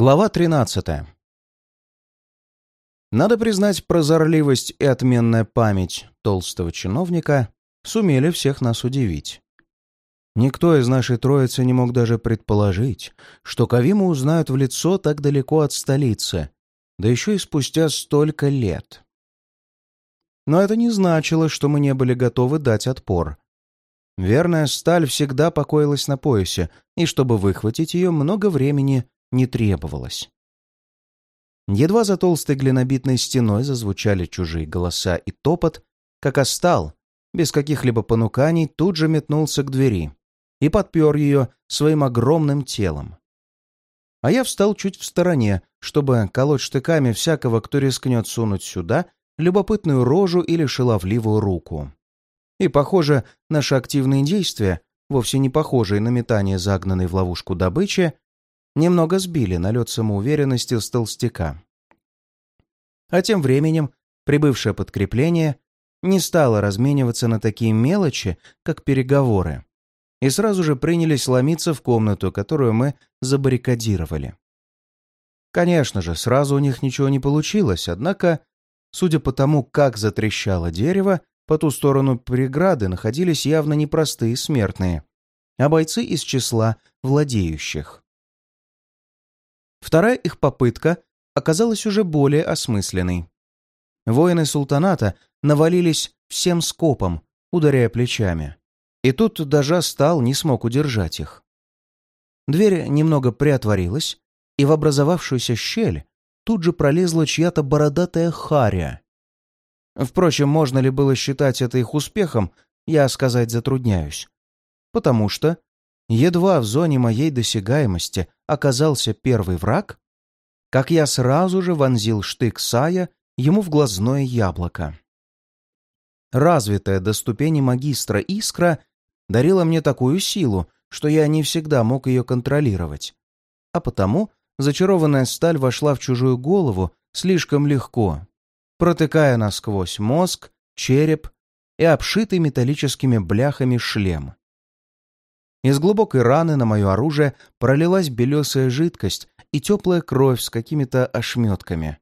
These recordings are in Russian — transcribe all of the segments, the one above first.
Глава 13. Надо признать, прозорливость и отменная память толстого чиновника сумели всех нас удивить. Никто из нашей троицы не мог даже предположить, что Кавиму узнают в лицо так далеко от столицы, да еще и спустя столько лет. Но это не значило, что мы не были готовы дать отпор. Верная сталь всегда покоилась на поясе, и чтобы выхватить ее, много времени не требовалось. Едва за толстой глинобитной стеной зазвучали чужие голоса и топот, как остал, без каких-либо понуканий, тут же метнулся к двери и подпер ее своим огромным телом. А я встал чуть в стороне, чтобы колоть штыками всякого, кто рискнет сунуть сюда любопытную рожу или шаловливую руку. И, похоже, наши активные действия, вовсе не похожие на метание загнанной в ловушку добычи, немного сбили налет самоуверенности с толстяка. А тем временем прибывшее подкрепление не стало размениваться на такие мелочи, как переговоры, и сразу же принялись ломиться в комнату, которую мы забаррикадировали. Конечно же, сразу у них ничего не получилось, однако, судя по тому, как затрещало дерево, по ту сторону преграды находились явно непростые смертные, а бойцы из числа владеющих. Вторая их попытка оказалась уже более осмысленной. Воины султаната навалились всем скопом, ударяя плечами. И тут даже стал не смог удержать их. Дверь немного приотворилась, и в образовавшуюся щель тут же пролезла чья-то бородатая харя. Впрочем, можно ли было считать это их успехом, я сказать затрудняюсь. Потому что Едва в зоне моей досягаемости оказался первый враг, как я сразу же вонзил штык Сая ему в глазное яблоко. Развитая до ступени магистра искра дарила мне такую силу, что я не всегда мог ее контролировать. А потому зачарованная сталь вошла в чужую голову слишком легко, протыкая насквозь мозг, череп и обшитый металлическими бляхами шлем. Из глубокой раны на мое оружие пролилась белесая жидкость и теплая кровь с какими-то ошметками.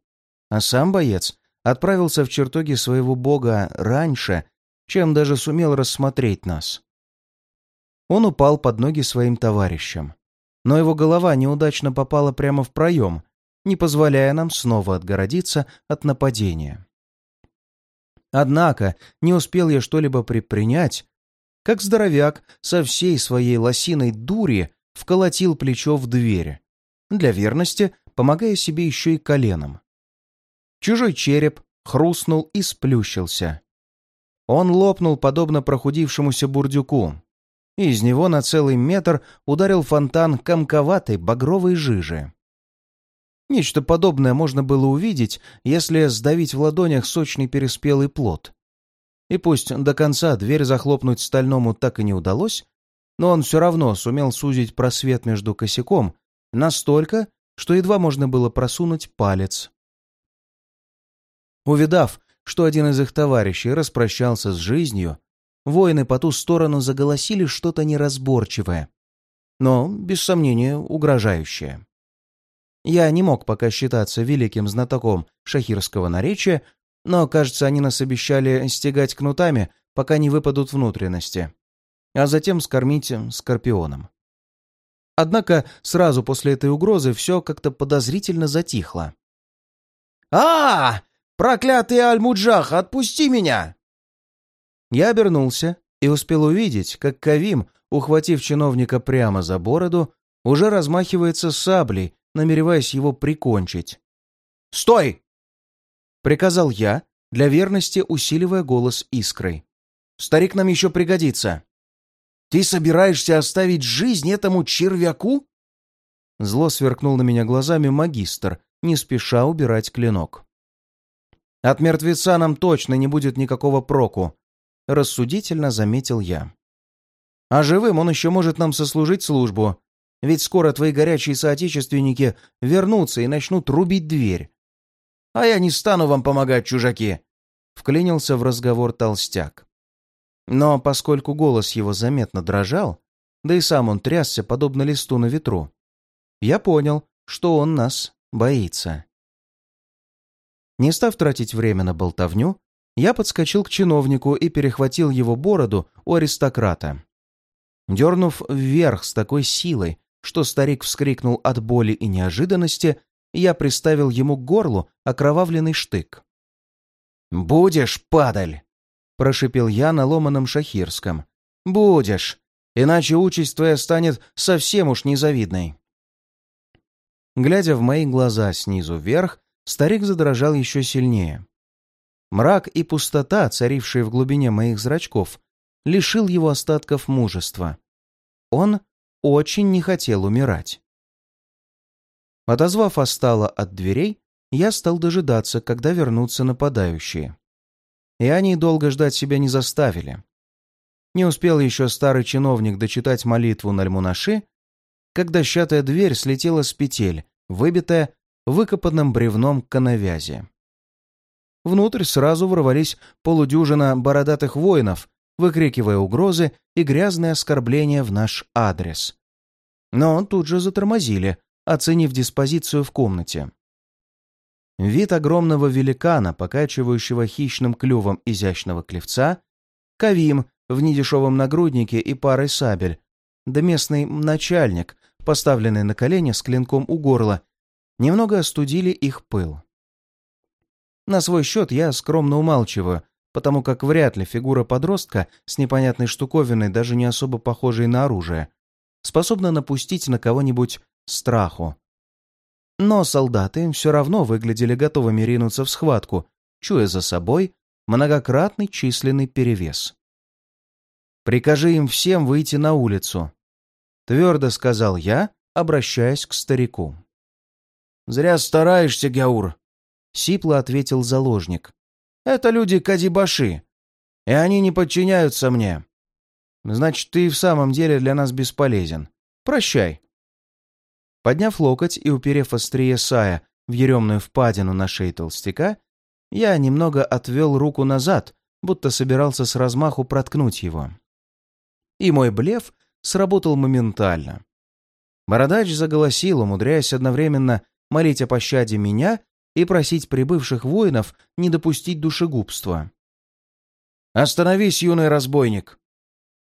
А сам боец отправился в чертоги своего бога раньше, чем даже сумел рассмотреть нас. Он упал под ноги своим товарищам, но его голова неудачно попала прямо в проем, не позволяя нам снова отгородиться от нападения. Однако не успел я что-либо предпринять, как здоровяк со всей своей лосиной дури вколотил плечо в дверь, для верности помогая себе еще и коленом. Чужой череп хрустнул и сплющился. Он лопнул, подобно прохудившемуся бурдюку, и из него на целый метр ударил фонтан комковатой багровой жижи. Нечто подобное можно было увидеть, если сдавить в ладонях сочный переспелый плод. И пусть до конца дверь захлопнуть стальному так и не удалось, но он все равно сумел сузить просвет между косяком настолько, что едва можно было просунуть палец. Увидав, что один из их товарищей распрощался с жизнью, воины по ту сторону заголосили что-то неразборчивое, но, без сомнения, угрожающее. Я не мог пока считаться великим знатоком шахирского наречия, но, кажется, они нас обещали стегать кнутами, пока не выпадут внутренности, а затем скормить скорпионом. Однако сразу после этой угрозы все как-то подозрительно затихло. а, Проклятый Аль-Муджах, отпусти меня!» Я обернулся и успел увидеть, как Кавим, ухватив чиновника прямо за бороду, уже размахивается саблей, намереваясь его прикончить. «Стой!» Приказал я, для верности усиливая голос искрой. «Старик нам еще пригодится». «Ты собираешься оставить жизнь этому червяку?» Зло сверкнул на меня глазами магистр, не спеша убирать клинок. «От мертвеца нам точно не будет никакого проку», — рассудительно заметил я. «А живым он еще может нам сослужить службу, ведь скоро твои горячие соотечественники вернутся и начнут рубить дверь, а я не стану вам помогать, чужаки!» Вклинился в разговор толстяк. Но поскольку голос его заметно дрожал, да и сам он трясся, подобно листу на ветру, я понял, что он нас боится. Не став тратить время на болтовню, я подскочил к чиновнику и перехватил его бороду у аристократа. Дернув вверх с такой силой, что старик вскрикнул от боли и неожиданности, я приставил ему к горлу окровавленный штык. «Будешь, падаль!» — прошипел я на ломаном шахирском. «Будешь, иначе участь твоя станет совсем уж незавидной». Глядя в мои глаза снизу вверх, старик задрожал еще сильнее. Мрак и пустота, царившие в глубине моих зрачков, лишил его остатков мужества. Он очень не хотел умирать. Отозвав Астала от дверей, я стал дожидаться, когда вернутся нападающие. И они долго ждать себя не заставили. Не успел еще старый чиновник дочитать молитву на Альмунаши, когда дощатая дверь слетела с петель, выбитая выкопанным бревном канавязи. Внутрь сразу ворвались полудюжина бородатых воинов, выкрикивая угрозы и грязные оскорбления в наш адрес. Но тут же затормозили, оценив диспозицию в комнате. Вид огромного великана, покачивающего хищным клювом изящного клевца, Кавим в недешевом нагруднике и парой сабель, да местный начальник, поставленный на колени с клинком у горла, немного остудили их пыл. На свой счет я скромно умалчиваю, потому как вряд ли фигура подростка с непонятной штуковиной, даже не особо похожей на оружие, способна напустить на кого-нибудь страху. Но солдаты все равно выглядели готовыми ринуться в схватку, чуя за собой многократный численный перевес. «Прикажи им всем выйти на улицу», — твердо сказал я, обращаясь к старику. «Зря стараешься, Гяур», — сипло ответил заложник. «Это люди Кадибаши, и они не подчиняются мне. Значит, ты и в самом деле для нас бесполезен. Прощай». Подняв локоть и уперев острие сая в еремную впадину на шее толстяка, я немного отвел руку назад, будто собирался с размаху проткнуть его. И мой блеф сработал моментально. Бородач заголосил, умудряясь одновременно молить о пощаде меня и просить прибывших воинов не допустить душегубства. «Остановись, юный разбойник!»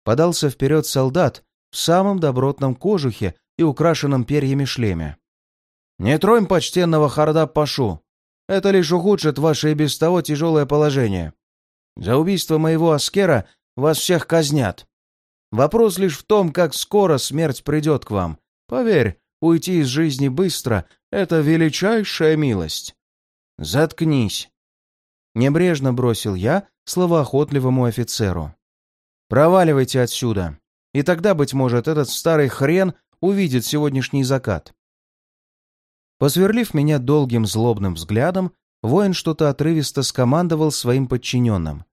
Подался вперед солдат в самом добротном кожухе и украшенном перьями шлеме. «Не тронь почтенного Харда Пашу! Это лишь ухудшит ваше и без того тяжелое положение. За убийство моего аскера вас всех казнят. Вопрос лишь в том, как скоро смерть придет к вам. Поверь, уйти из жизни быстро — это величайшая милость. «Заткнись!» Небрежно бросил я словоохотливому офицеру. «Проваливайте отсюда, и тогда, быть может, этот старый хрен увидит сегодняшний закат». Посверлив меня долгим злобным взглядом, воин что-то отрывисто скомандовал своим подчиненным,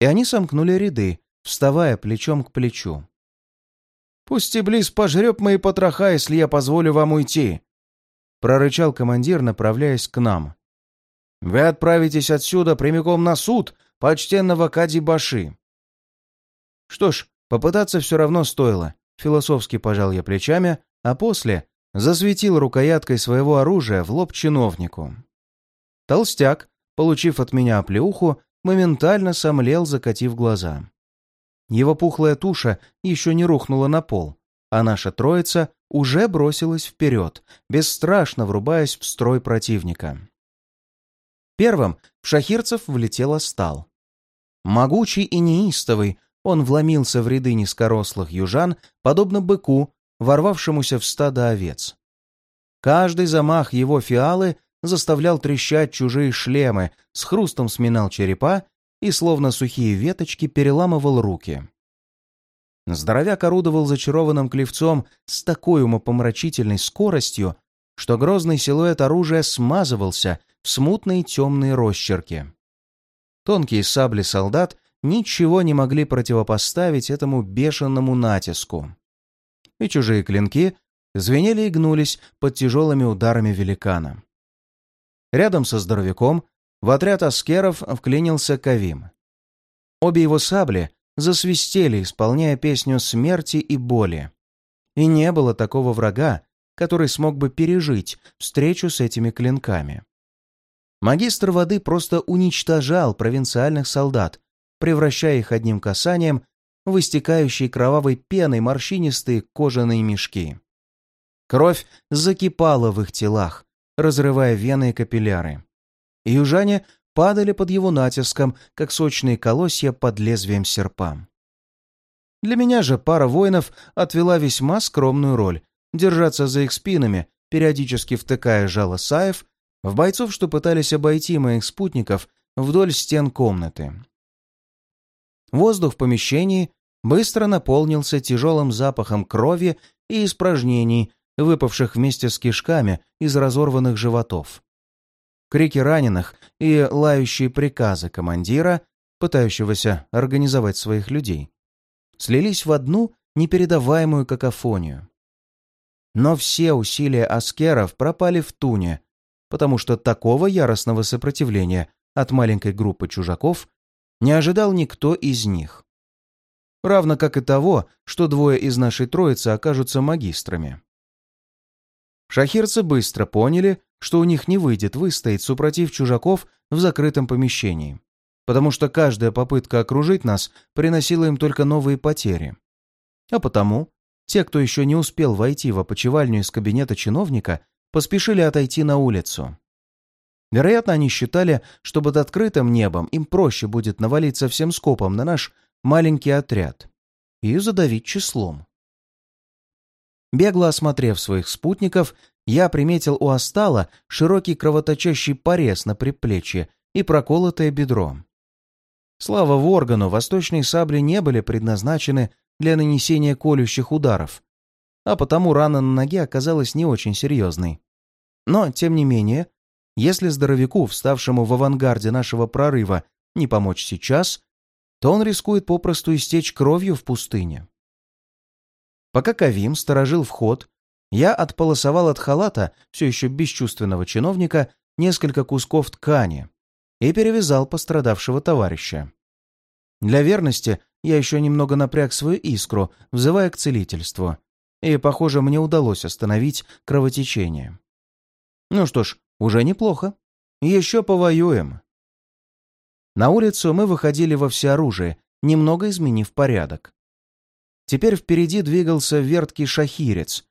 и они сомкнули ряды, вставая плечом к плечу. «Пусть Иблис пожрет мои потроха, если я позволю вам уйти!» — прорычал командир, направляясь к нам. Вы отправитесь отсюда прямиком на суд почтенного Кади Баши. Что ж, попытаться все равно стоило. Философски пожал я плечами, а после засветил рукояткой своего оружия в лоб чиновнику. Толстяк, получив от меня оплеуху, моментально сомлел, закатив глаза. Его пухлая туша еще не рухнула на пол, а наша троица уже бросилась вперед, бесстрашно врубаясь в строй противника. Первым в шахирцев влетел Астал. Могучий и неистовый, он вломился в ряды низкорослых южан, подобно быку, ворвавшемуся в стадо овец. Каждый замах его фиалы заставлял трещать чужие шлемы, с хрустом сминал черепа и, словно сухие веточки, переламывал руки. Здоровяк орудовал зачарованным клевцом с такой умопомрачительной скоростью, что грозный силуэт оружия смазывался в смутные темные росчерки. Тонкие сабли солдат ничего не могли противопоставить этому бешеному натиску. И чужие клинки звенели и гнулись под тяжелыми ударами великана. Рядом со здоровяком в отряд аскеров вклинился Кавим. Обе его сабли засвистели, исполняя песню смерти и боли. И не было такого врага, который смог бы пережить встречу с этими клинками. Магистр воды просто уничтожал провинциальных солдат, превращая их одним касанием в истекающие кровавой пеной морщинистые кожаные мешки. Кровь закипала в их телах, разрывая вены и капилляры. И южане падали под его натиском, как сочные колосья под лезвием серпа. Для меня же пара воинов отвела весьма скромную роль — держаться за их спинами, периодически втыкая жало саев в бойцов, что пытались обойти моих спутников вдоль стен комнаты. Воздух в помещении быстро наполнился тяжелым запахом крови и испражнений, выпавших вместе с кишками из разорванных животов. Крики раненых и лающие приказы командира, пытающегося организовать своих людей, слились в одну непередаваемую какофонию. Но все усилия аскеров пропали в туне, потому что такого яростного сопротивления от маленькой группы чужаков не ожидал никто из них. Равно как и того, что двое из нашей троицы окажутся магистрами. Шахирцы быстро поняли, что у них не выйдет выстоять супротив чужаков в закрытом помещении, потому что каждая попытка окружить нас приносила им только новые потери. А потому те, кто еще не успел войти в опочивальню из кабинета чиновника, поспешили отойти на улицу. Вероятно, они считали, что под открытым небом им проще будет навалиться всем скопом на наш маленький отряд и задавить числом. Бегло осмотрев своих спутников, я приметил у Астала широкий кровоточащий порез на предплечье и проколотое бедро. Слава Воргану, восточные сабли не были предназначены для нанесения колющих ударов, а потому рана на ноге оказалась не очень серьезной. Но, тем не менее, если здоровяку, вставшему в авангарде нашего прорыва, не помочь сейчас, то он рискует попросту истечь кровью в пустыне. Пока Кавим сторожил вход, я отполосовал от халата, все еще бесчувственного чиновника, несколько кусков ткани и перевязал пострадавшего товарища. Для верности я еще немного напряг свою искру, взывая к целительству, и, похоже, мне удалось остановить кровотечение. Ну что ж, уже неплохо. Еще повоюем. На улицу мы выходили во всеоружие, немного изменив порядок. Теперь впереди двигался верткий шахирец,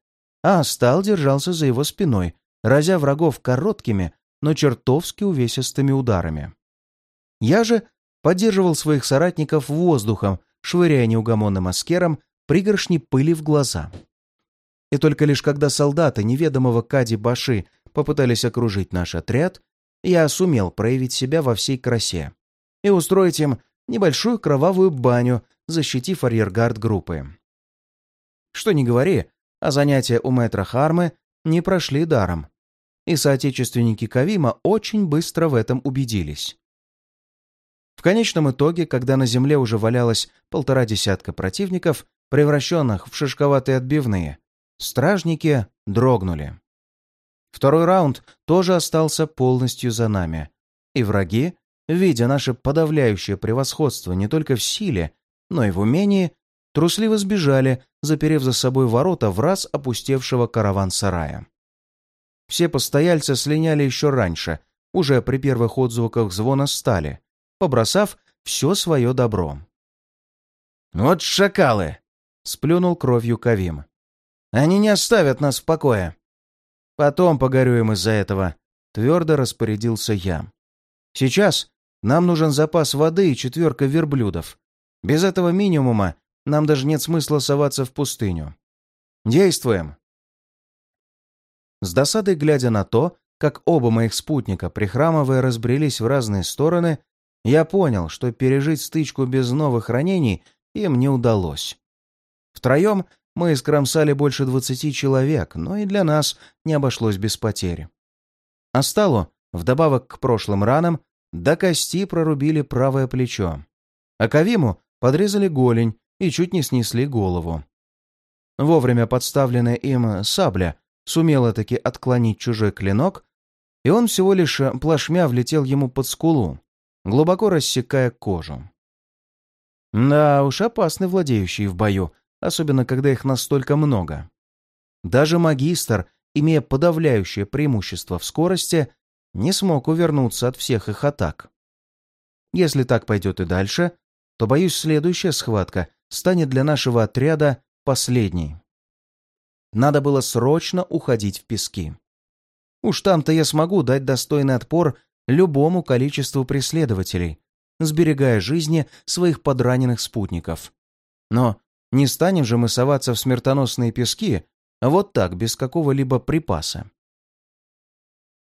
а Астал держался за его спиной, разя врагов короткими, но чертовски увесистыми ударами. Я же поддерживал своих соратников воздухом, швыряя неугомонным аскером пригоршни пыли в глаза. И только лишь когда солдаты неведомого Кади Баши попытались окружить наш отряд, я сумел проявить себя во всей красе и устроить им небольшую кровавую баню, защитив арьергард группы. Что ни говори, а занятия у мэтра Хармы не прошли даром, и соотечественники Кавима очень быстро в этом убедились. В конечном итоге, когда на земле уже валялось полтора десятка противников, превращенных в шишковатые отбивные, стражники дрогнули. Второй раунд тоже остался полностью за нами, и враги, видя наше подавляющее превосходство не только в силе, но и в умении, трусливо сбежали, заперев за собой ворота в раз опустевшего караван-сарая. Все постояльцы слиняли еще раньше, уже при первых отзвуках звона стали, побросав все свое добро. «Вот шакалы!» — сплюнул кровью Кавим. «Они не оставят нас в покое!» «Потом погорюем из-за этого», — твердо распорядился я. «Сейчас нам нужен запас воды и четверка верблюдов. Без этого минимума нам даже нет смысла соваться в пустыню. Действуем!» С досадой глядя на то, как оба моих спутника, прихрамывая, разбрелись в разные стороны, я понял, что пережить стычку без новых ранений им не удалось. Втроем мы искромсали больше двадцати человек, но и для нас не обошлось без потери. Асталу, вдобавок к прошлым ранам, до кости прорубили правое плечо. А Кавиму подрезали голень и чуть не снесли голову. Вовремя подставленная им сабля сумела таки отклонить чужой клинок, и он всего лишь плашмя влетел ему под скулу, глубоко рассекая кожу. Да уж, опасны владеющие в бою, особенно когда их настолько много. Даже магистр имея подавляющее преимущество в скорости, не смог увернуться от всех их атак. Если так пойдет и дальше, то, боюсь, следующая схватка станет для нашего отряда последней. Надо было срочно уходить в пески. Уж там-то я смогу дать достойный отпор любому количеству преследователей, сберегая жизни своих подраненных спутников. Но не станем же мы соваться в смертоносные пески вот так, без какого-либо припаса.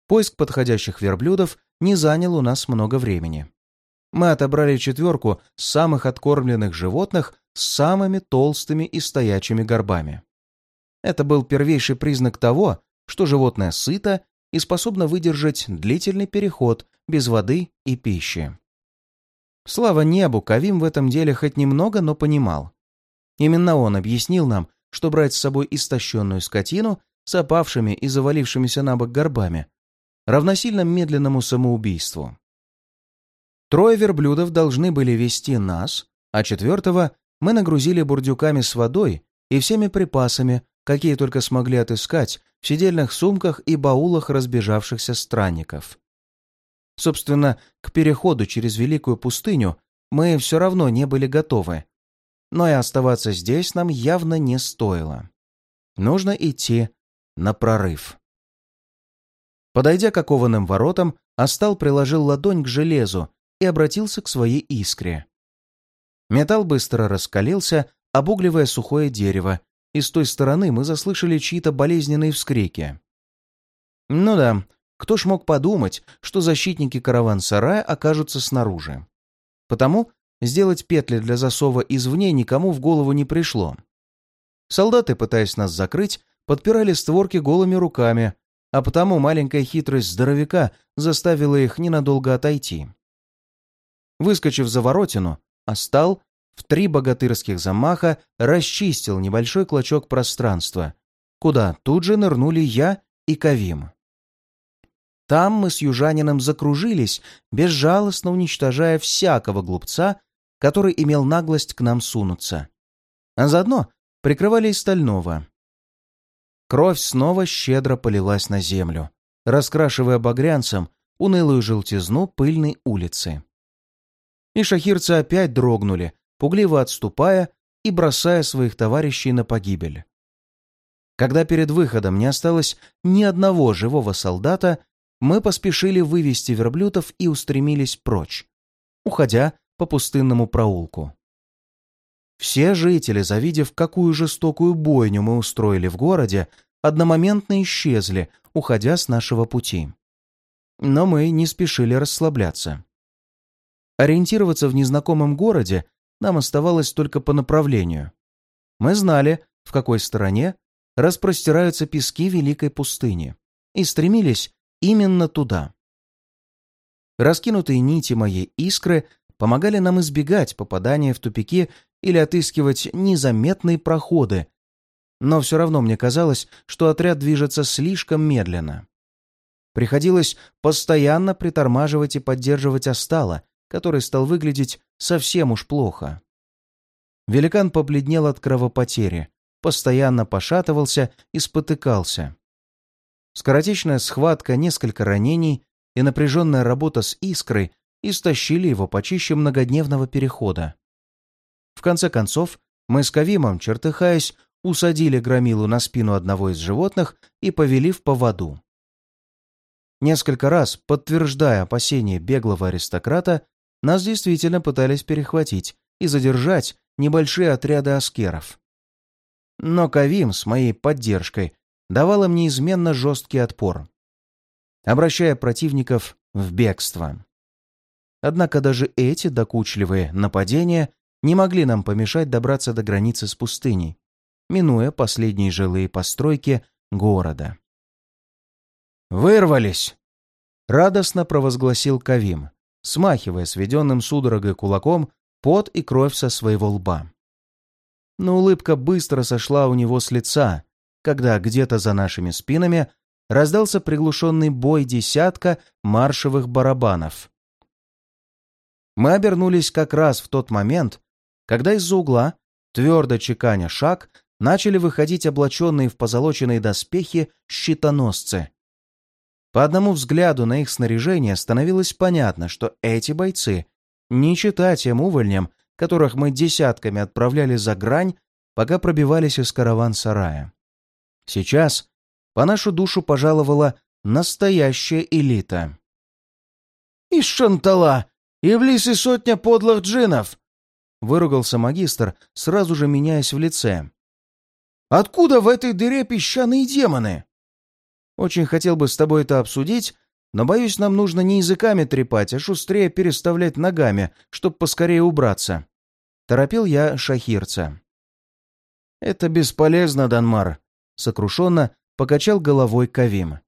Поиск подходящих верблюдов не занял у нас много времени. Мы отобрали четверку самых откормленных животных с самыми толстыми и стоячими горбами. Это был первейший признак того, что животное сыто и способно выдержать длительный переход без воды и пищи. Слава небу, Кавим в этом деле хоть немного, но понимал. Именно он объяснил нам, что брать с собой истощенную скотину с опавшими и завалившимися на бок горбами равносильно медленному самоубийству. Трое верблюдов должны были вести нас, а четвертого мы нагрузили бурдюками с водой и всеми припасами, какие только смогли отыскать в сидельных сумках и баулах разбежавшихся странников. Собственно, к переходу через Великую пустыню мы все равно не были готовы, но и оставаться здесь нам явно не стоило. Нужно идти на прорыв. Подойдя к окованным воротам, Астал приложил ладонь к железу и обратился к своей искре. Металл быстро раскалился, обугливая сухое дерево, и с той стороны мы заслышали чьи-то болезненные вскрики. Ну да, кто ж мог подумать, что защитники караван-сарая окажутся снаружи. Потому сделать петли для засова извне никому в голову не пришло. Солдаты, пытаясь нас закрыть, подпирали створки голыми руками, а потому маленькая хитрость здоровяка заставила их ненадолго отойти. Выскочив за воротину, Остал в три богатырских замаха расчистил небольшой клочок пространства, куда тут же нырнули я и Кавим. Там мы с южанином закружились, безжалостно уничтожая всякого глупца, который имел наглость к нам сунуться. А заодно прикрывали и стального. Кровь снова щедро полилась на землю, раскрашивая багрянцем унылую желтизну пыльной улицы. И шахирцы опять дрогнули, пугливо отступая и бросая своих товарищей на погибель. Когда перед выходом не осталось ни одного живого солдата, мы поспешили вывести верблюдов и устремились прочь, уходя по пустынному проулку. Все жители, завидев, какую жестокую бойню мы устроили в городе, одномоментно исчезли, уходя с нашего пути. Но мы не спешили расслабляться. Ориентироваться в незнакомом городе нам оставалось только по направлению. Мы знали, в какой стороне распростираются пески Великой пустыни, и стремились именно туда. Раскинутые нити моей искры помогали нам избегать попадания в тупики или отыскивать незаметные проходы, но все равно мне казалось, что отряд движется слишком медленно. Приходилось постоянно притормаживать и поддерживать остало, который стал выглядеть совсем уж плохо. Великан побледнел от кровопотери, постоянно пошатывался и спотыкался. Скоротечная схватка, несколько ранений и напряженная работа с искрой истощили его почище многодневного перехода. В конце концов, мы с Кавимом, чертыхаясь, усадили громилу на спину одного из животных и повели в поводу. Несколько раз, подтверждая опасения беглого аристократа, нас действительно пытались перехватить и задержать небольшие отряды аскеров. Но Кавим с моей поддержкой давал им неизменно жесткий отпор, обращая противников в бегство. Однако даже эти докучливые нападения не могли нам помешать добраться до границы с пустыней, минуя последние жилые постройки города. «Вырвались!» — радостно провозгласил Кавим, смахивая сведенным судорогой кулаком пот и кровь со своего лба. Но улыбка быстро сошла у него с лица, когда где-то за нашими спинами раздался приглушенный бой десятка маршевых барабанов. Мы обернулись как раз в тот момент, когда из-за угла, твердо чеканя шаг, начали выходить облаченные в позолоченные доспехи щитоносцы. По одному взгляду на их снаряжение становилось понятно, что эти бойцы не чита тем увольням, которых мы десятками отправляли за грань, пока пробивались из караван-сарая. Сейчас по нашу душу пожаловала настоящая элита. «Из Шантала! И в лисе сотня подлых джинов!» Выругался магистр, сразу же меняясь в лице. «Откуда в этой дыре песчаные демоны?» «Очень хотел бы с тобой это обсудить, но, боюсь, нам нужно не языками трепать, а шустрее переставлять ногами, чтоб поскорее убраться. Торопил я шахирца. «Это бесполезно, Данмар», — сокрушенно покачал головой Кавим.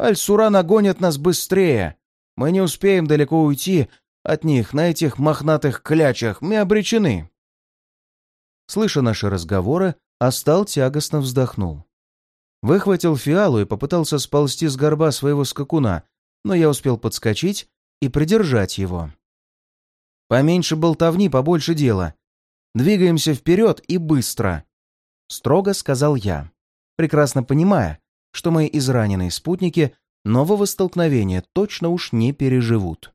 «Аль-Сура нас быстрее. Мы не успеем далеко уйти от них на этих мохнатых клячах. Мы обречены». Слыша наши разговоры, Астал тягостно вздохнул. Выхватил фиалу и попытался сползти с горба своего скакуна, но я успел подскочить и придержать его. «Поменьше болтовни, побольше дела. Двигаемся вперед и быстро», — строго сказал я, прекрасно понимая, что мои израненные спутники нового столкновения точно уж не переживут.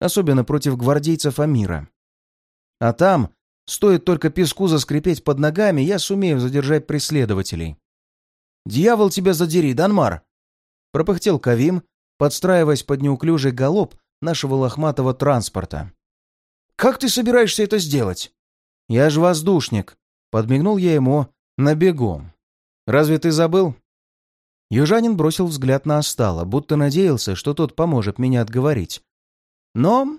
Особенно против гвардейцев Амира. А там, стоит только песку заскрипеть под ногами, я сумею задержать преследователей. «Дьявол тебя задери, Данмар!» Пропыхтел Кавим, подстраиваясь под неуклюжий галоп нашего лохматого транспорта. «Как ты собираешься это сделать?» «Я же воздушник», — подмигнул я ему на бегу. «Разве ты забыл?» Южанин бросил взгляд на Остала, будто надеялся, что тот поможет меня отговорить. Но...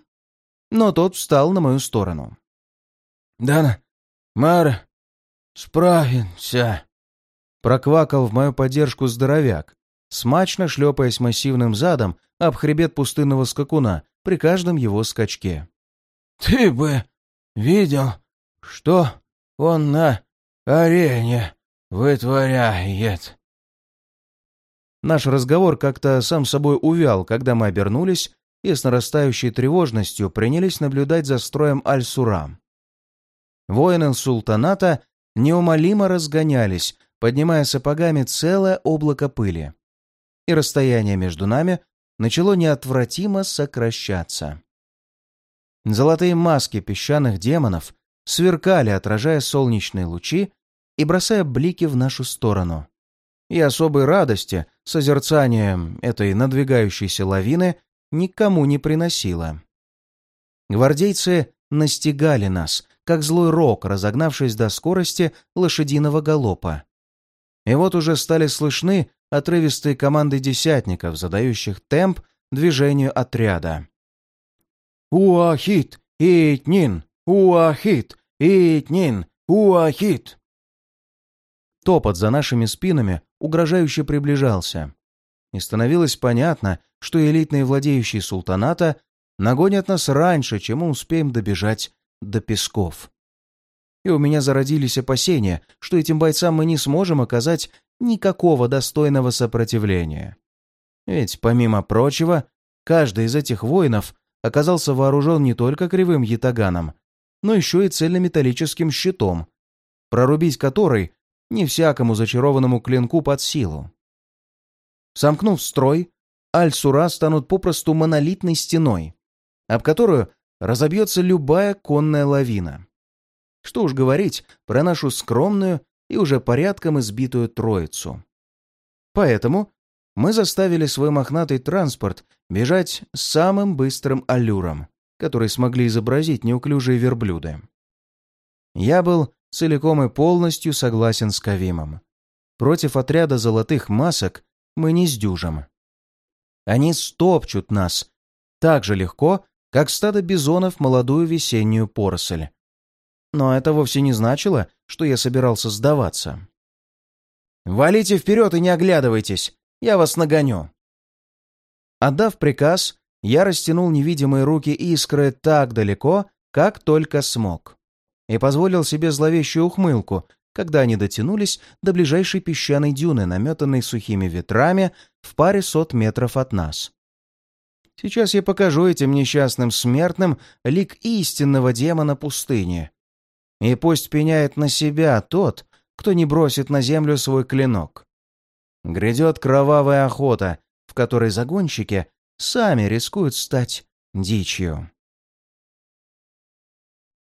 Но тот встал на мою сторону. «Да, Мар, справимся», — проквакал в мою поддержку здоровяк, смачно шлепаясь массивным задом об хребет пустынного скакуна при каждом его скачке. «Ты бы видел, что он на арене вытворяет!» Наш разговор как-то сам собой увял, когда мы обернулись и с нарастающей тревожностью принялись наблюдать за строем Аль-Сурам. Воины султаната неумолимо разгонялись, поднимая сапогами целое облако пыли и расстояние между нами начало неотвратимо сокращаться. Золотые маски песчаных демонов сверкали, отражая солнечные лучи и бросая блики в нашу сторону. И особой радости созерцание этой надвигающейся лавины никому не приносило. Гвардейцы настигали нас, как злой рок, разогнавшись до скорости лошадиного галопа. И вот уже стали слышны отрывистые команды десятников, задающих темп движению отряда. «Уахит! Итнин! Уахит! Итнин! Уахит!» Топот за нашими спинами угрожающе приближался. И становилось понятно, что элитные владеющие султаната нагонят нас раньше, чем мы успеем добежать до Песков. И у меня зародились опасения, что этим бойцам мы не сможем оказать никакого достойного сопротивления. Ведь, помимо прочего, каждый из этих воинов оказался вооружен не только кривым ятаганом, но еще и цельнометаллическим щитом, прорубить который не всякому зачарованному клинку под силу. Сомкнув строй, Аль-Сура станут попросту монолитной стеной, об которую разобьется любая конная лавина. Что уж говорить про нашу скромную и уже порядком избитую троицу. Поэтому мы заставили свой мохнатый транспорт бежать самым быстрым аллюром, который смогли изобразить неуклюжие верблюды. Я был целиком и полностью согласен с Кавимом. Против отряда золотых масок мы не сдюжим. Они стопчут нас так же легко, как стадо бизонов молодую весеннюю поросль. Но это вовсе не значило, что я собирался сдаваться. «Валите вперед и не оглядывайтесь! Я вас нагоню!» Отдав приказ, я растянул невидимые руки искры так далеко, как только смог, и позволил себе зловещую ухмылку, когда они дотянулись до ближайшей песчаной дюны, наметанной сухими ветрами в паре сот метров от нас. Сейчас я покажу этим несчастным смертным лик истинного демона пустыни, и пусть пеняет на себя тот, кто не бросит на землю свой клинок. Грядет кровавая охота, в которой загонщики сами рискуют стать дичью.